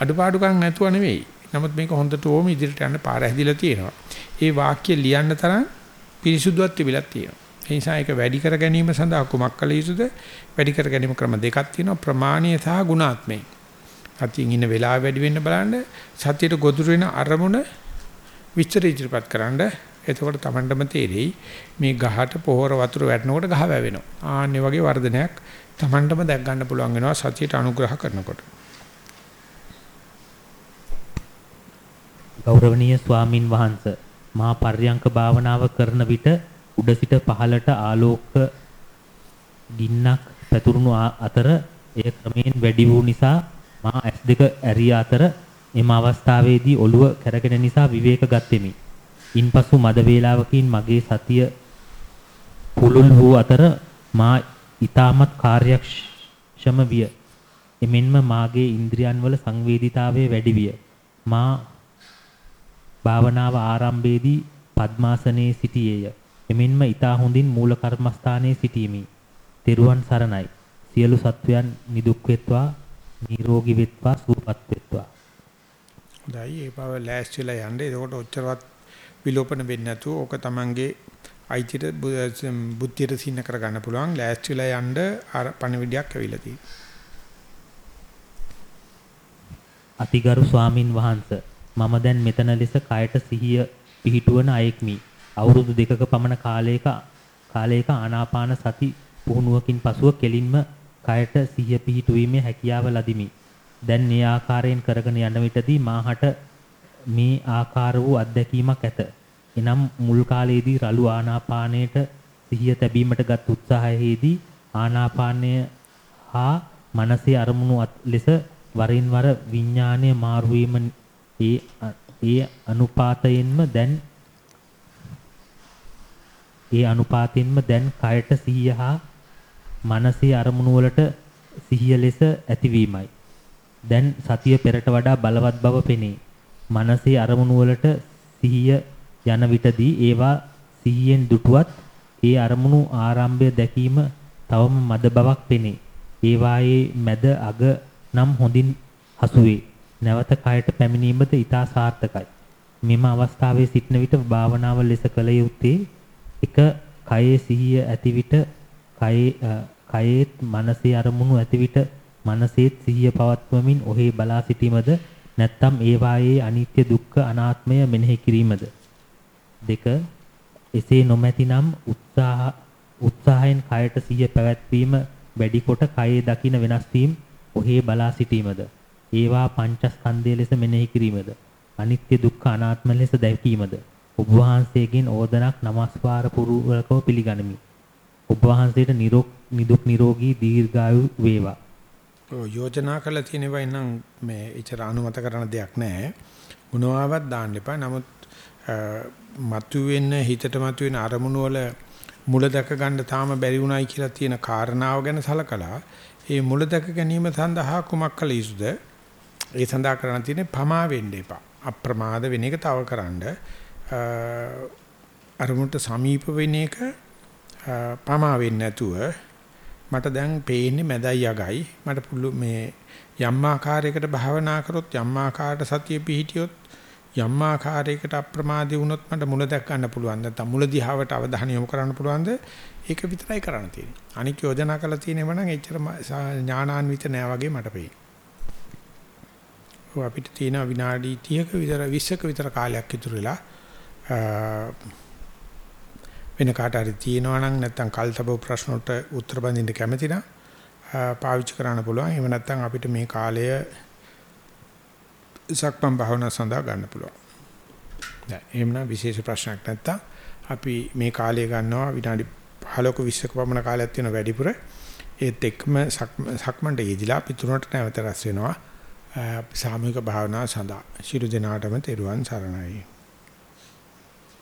අඩුපාඩුකම් නැතුව නෙවෙයි. නමුත් මේක හොඳට ඕම ඉදිරියට යන්න පාර හැදිලා තියෙනවා. ඒ වාක්‍ය ලියන්න තරම් පිරිසුදුවක් තිබිලා තියෙනවා. ඒ නිසා ඒක වැඩි කර ගැනීම සඳහා කුමක් කළ යුතුද? වැඩි කර ගැනීම ක්‍රම දෙකක් තියෙනවා ප්‍රමාණීය සහ ගුණාත්මක. සතියින් ඉන්න වෙලාව වැඩි වෙන්න බලන්න සතියට ගොදුරු වෙන අරමුණ විස්තර ඉදිරිපත් කරන්න එතකොට Tamandම තේරෙයි මේ ගහට පොහොර වතුර වැටෙනකොට ගහ වැවෙනවා. ආන්නේ වගේ වර්ධනයක් Tamandම දැක් ගන්න පුළුවන් වෙනවා සතියට අනුග්‍රහ කරනකොට. ගෞරවනීය ස්වාමින් වහන්සේ මා පර්යංක භාවනාව කරන විට උඩ සිට පහළට ආලෝක ගින්නක් පැතුරුණු අතර එය ක්‍රමයෙන් වැඩි වූ නිසා මා S2 ඇරිය අතර එම අවස්ථාවේදී ඔළුව කැරගෙන නිසා විවේක ගත්ෙමි. ඉන්පසු මද වේලාවකින් මගේ සතිය පුලුල් වූ අතර මා ඊටමත් කාර්යක්ෂම විය. එමෙන්ම මාගේ ඉන්ද්‍රියන් වල සංවේදීතාවය වැඩි විය. මා භාවනාව ආරම්භයේදී පద్මාසනයේ සිටියේය. එමෙන්ම ඊතා හොඳින් මූල කර්මස්ථානයේ සිටීමි. තෙරුවන් සරණයි. සියලු සත්වයන් නිදුක් වෙත්වා නිරෝගී වෙත්වා සුවපත් වෙත්වා. හොඳයි ඒ බව ලෑස්තිලා යන්න. එතකොට ඔච්චරවත් විලෝපන වෙන්නේ නැතුව ඕක Tamange අයිතිට බුද්ධියට සින්න කරගන්න පුළුවන්. ලෑස්තිලා යන්න අර පණවිඩයක් ඇවිල්ලා තියෙනවා. අතිගරු ස්වාමින් වහන්සේ මම දැන් මෙතන ලෙස කයට සිහිය පිහිටුවන අයෙක්මි. අවුරුදු දෙකක පමණ කාලයක කාලයක ආනාපාන සති පුහුණුවකින් පසුව කෙලින්ම කයට සිහිය පිහිටුවීමේ හැකියාව ලදිමි. දැන් මේ ආකාරයෙන් කරගෙන යන විටදී මාහට මේ ආකාර වූ අත්දැකීමක් ඇත. එනම් මුල් කාලයේදී රළු ආනාපානයට සිහිය තැබීමටගත් උත්සාහයේදී ආනාපානය හා මනසේ අරමුණු ලෙස වරින් වර විඥානය මාරු වීම ඒ ඒ අනුපාතයෙන්ම දැන් ඒ අනුපාතයෙන්ම දැන් කයට සිහිය හා මනසේ අරමුණු වලට සිහිය ලෙස ඇතිවීමයි. දැන් සතිය පෙරට වඩා බලවත් බව පෙනේ. මනසේ අරමුණු වලට සිහිය යන විටදී ඒවා සිහියෙන් දුටුවත් ඒ අරමුණු ආරම්භය දැකීම තවම මද බවක් පෙනේ. ඒවායේ මැද අග නම් හොඳින් හසුවේ. නැවත කයට පැමිණීමද ඊටා සාර්ථකයි. මෙම අවස්ථාවේ සිටන විට භාවනාව ලෙස කළ යුත්තේ එක කයේ සිහිය ඇති විට කයේ කයේත් මනසේ අරමුණු ඇති විට මනසේත් සිහිය පවත්වමින් ඔහේ බලා සිටීමද නැත්නම් ඒ වායේ අනිත්‍ය දුක්ඛ අනාත්මය මෙනෙහි කිරීමද? දෙක එසේ නොමැතිනම් උත්සාහ උත්සාහයෙන් කයට සිහිය පැවැත්වීම වැඩි කොට කයේ දකින වෙනස් වීම ඔහේ බලා සිටීමද? ඒවා පංචස්කන්ධය ලෙස මෙනෙහි කිරීමද? අනිත්‍ය දුක්ඛ අනාත්ම ලෙස දැකීමද? ඔබ වහන්සේගෙන් ඕදනක් নমස්කාර පුරුවකව පිළිගනිමි. ඔබ වහන්සේට නිදුක් නිරෝගී දීර්ඝායු වේවා. ඔය යෝජනා කළ තියෙනවා නම් මේ ඉතර අනුමත කරන දෙයක් නැහැ. මොනවාවත් දාන්න එපා. නමුත් මතුවෙන හිතට මතුවෙන අරමුණු වල මුල දැක ගන්න තාම බැරි වුණයි කියලා තියෙන කාරණාව ගැන සලකලා ඒ මුල දැක ගැනීම සඳහා කුමක් කළ යුතුද? ඒ සඳහා කරන්න තියෙන්නේ පමා වෙන්න එපා. අප්‍රමාද වෙන එක තව කරන්නේ අරමුණට සමීප වෙන එක පමා වෙන්නේ නැතුව මට දැන් පේන්නේ මැදයි යගයි මට පුළු මේ යම් ආකාරයකට භාවනා කරොත් යම් ආකාරයට සතිය පිහිටියොත් යම් ආකාරයකට අප්‍රමාදී වුණොත් මට මුල දැක් ගන්න පුළුවන් නැත්නම් මුල දිහාවට අවධානය යොමු කරන්න පුළුවන්ද? ඒක විතරයි කරන්න තියෙන්නේ. අනික යෝජනා කරලා තියෙනව නම් එච්චර ඥානාන්විත නෑ වගේ මට පේනවා ඔව් අපිට තියෙන විනාඩි 30ක විතර 20ක විතර කාලයක් ඉතුරු වෙලා අ, වෙන කාට හරි තියෙනවා නම් නැත්නම් කල්තබ ප්‍රශ්න වලට උත්තර බඳින්න කැමති නම් අ, පාවිච්චි කරන්න පුළුවන්. එහෙම නැත්නම් අපිට මේ කාලය සක්මන් භාවනා සඳහා ගන්න පුළුවන්. දැන් එහෙමනම් විශේෂ ප්‍රශ්නයක් නැත්තම් අපි මේ කාලය ගන්නවා විනාඩි 15ක 20ක පමණ කාලයක් තියෙන වැඩිපුර ඒත් එක්කම සක්ම- සක්මන්ට යෙදිලා අපි තුනට නැවත රැස් වෙනවා අ, සාමූහික භාවනාව සඳහා. ශිරු දිනාටම තෙරුවන් සරණයි.